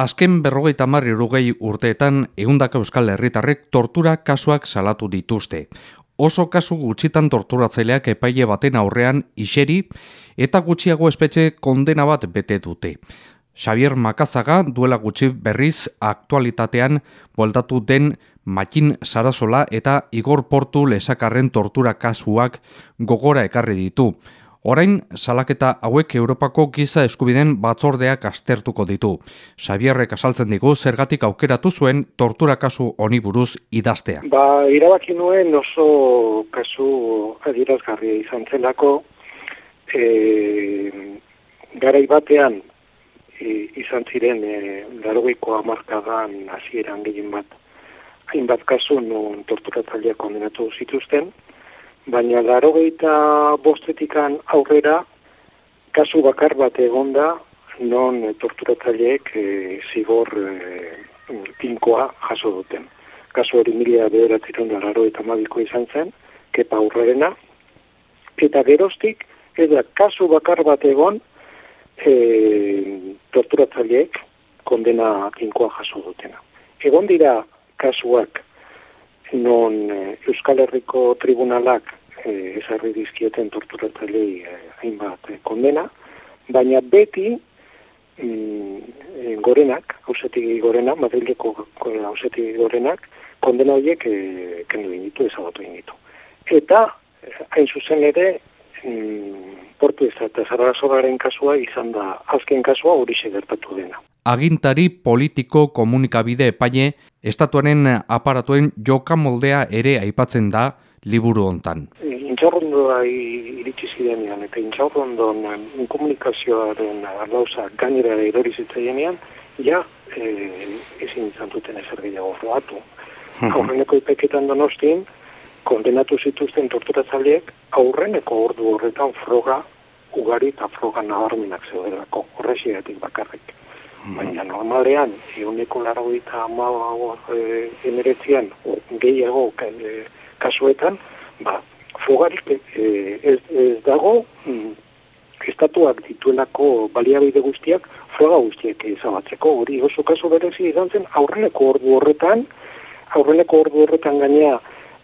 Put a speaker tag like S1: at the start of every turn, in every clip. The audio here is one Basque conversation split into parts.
S1: Azken berrogeita marri rugei urteetan eundaka euskal herritarrek tortura kasuak salatu dituzte. Oso kasu gutxitan torturatzaileak epaile baten aurrean iseri eta gutxiago espetxe kondena bat bete dute. Xavier Makazaga duela gutxi berriz aktualitatean bueltatu den Makin Sarasola eta Igor Portu lesakarren tortura kasuak gogora ekarri ditu. Orain, salaketa hauek Europako giza eskubiden batzordeak astertuko ditu. Xabierrek asaltzen digu zergatik aukeratu zuen tortura kasu honi buruz idaztea.
S2: Ba, irabaki nuen oso kasu adirazgarria izan zelako, e, garai batean e, izan ziren e, garogeiko amarkadan hasieran gehien bat, hainbat kasu non torturatzaileak kondenatu zituzten, baina laro bostetikan aurrera kasu bakar bat egonda non e, torturatzaileek e, zigor e, tinkoa jaso duten. Kasu hori mila bederatzen da laro eta mabiko izan zen, kepa aurrerena, eta gerostik, eta kasu bakar bat egon e, torturatzaileek kondena tinkoa jaso dutena. Egon dira kasuak non eh, Euskal Herriko tribunalak eh, esarri dizkieten torturatzailei eh, hainbat eh, kondena, baina beti mm, gorenak, hausetigi gorenak, Madrileko hausetigi gorenak, kondena horiek eh, kendu initu, ezagatu initu. Eta, hain zuzen ere, mm, portu ez eta zarrazogaren kasua izan da azken kasua hori gertatu dena
S1: agintari politiko komunikabide epaile estatuaren aparatuen joka moldea ere aipatzen da liburu hontan.
S2: Intxaurrondoa iritsi zirenean eta intxaurrondon komunikazioaren alauza gainera erori zitzaienean, ja e, ezin izan duten ezer gehiago frogatu. Mhm. Aurreneko ipeketan donostin, kondenatu zituzten torturatzaileek aurreneko ordu horretan froga ugari eta froga nabarmenak zeudelako, horreziatik bakarrik. Mm-hmm. Baina normalean, eguneko laro eta e, emeretzean gehiago e, kasuetan, ba, fogarik e, ez, ez dago, mm, estatuak dituenako baliabide guztiak, froga guztiak ezabatzeko, hori oso kasu berezi izan zen, aurreneko ordu horretan, aurreneko ordu horretan gainea,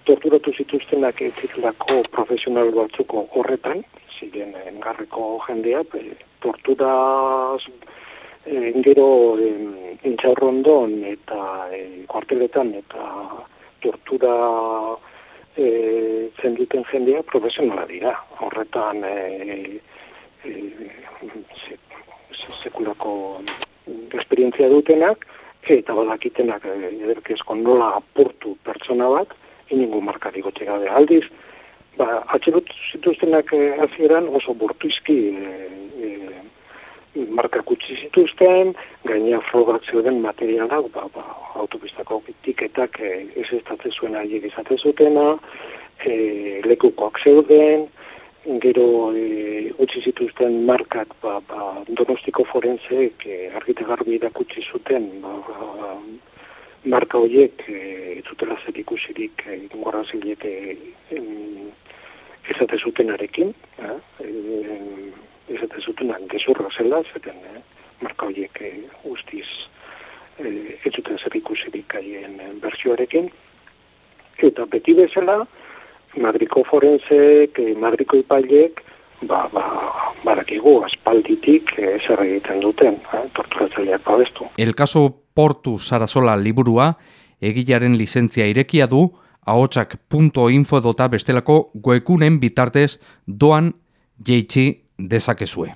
S2: torturatu zituztenak ez zitelako profesional batzuko horretan, ziren engarreko jendea, tortura e, gero e, intxaurrondon eta e, kuarteletan eta tortura e, zenduten jendea profesionala dira. Horretan e, e, se, sekulako esperientzia dutenak eta badakitenak e, ederkezko nola apurtu pertsona bat iningu markari gote gabe aldiz. Ba, atxerut zituztenak e, azieran oso burtuizki e, marka kutsi zituzten, gaina frogatzeo den materiala, ba, ba, autopistako tiketak e, ez ez zuen aiek izate zutena, e, lekukoak zeuden, gero e, utzi zituzten markak ba, ba, donostiko forenzeek e, argite garbi kutsi zuten ba, ba, marka horiek e, zutela zer ikusirik e, ingorra zilek e, ezate zutenarekin, e, ezaten zutenak gezurra zela, zeten eh, marka horiek eh, guztiz eh, ez zuten zer ikusirik aien eh, berzioarekin. Eta beti bezala, Madriko forenzek, eh, Madriko ipailek, ba, ba, barakigu, aspalditik eh, zer egiten duten, eh, torturatzaileak babestu.
S1: El caso Portu Sarasola liburua, egilaren lizentzia irekia du, ahotsak.info dota bestelako goekunen bitartez doan jeitsi dezakezue.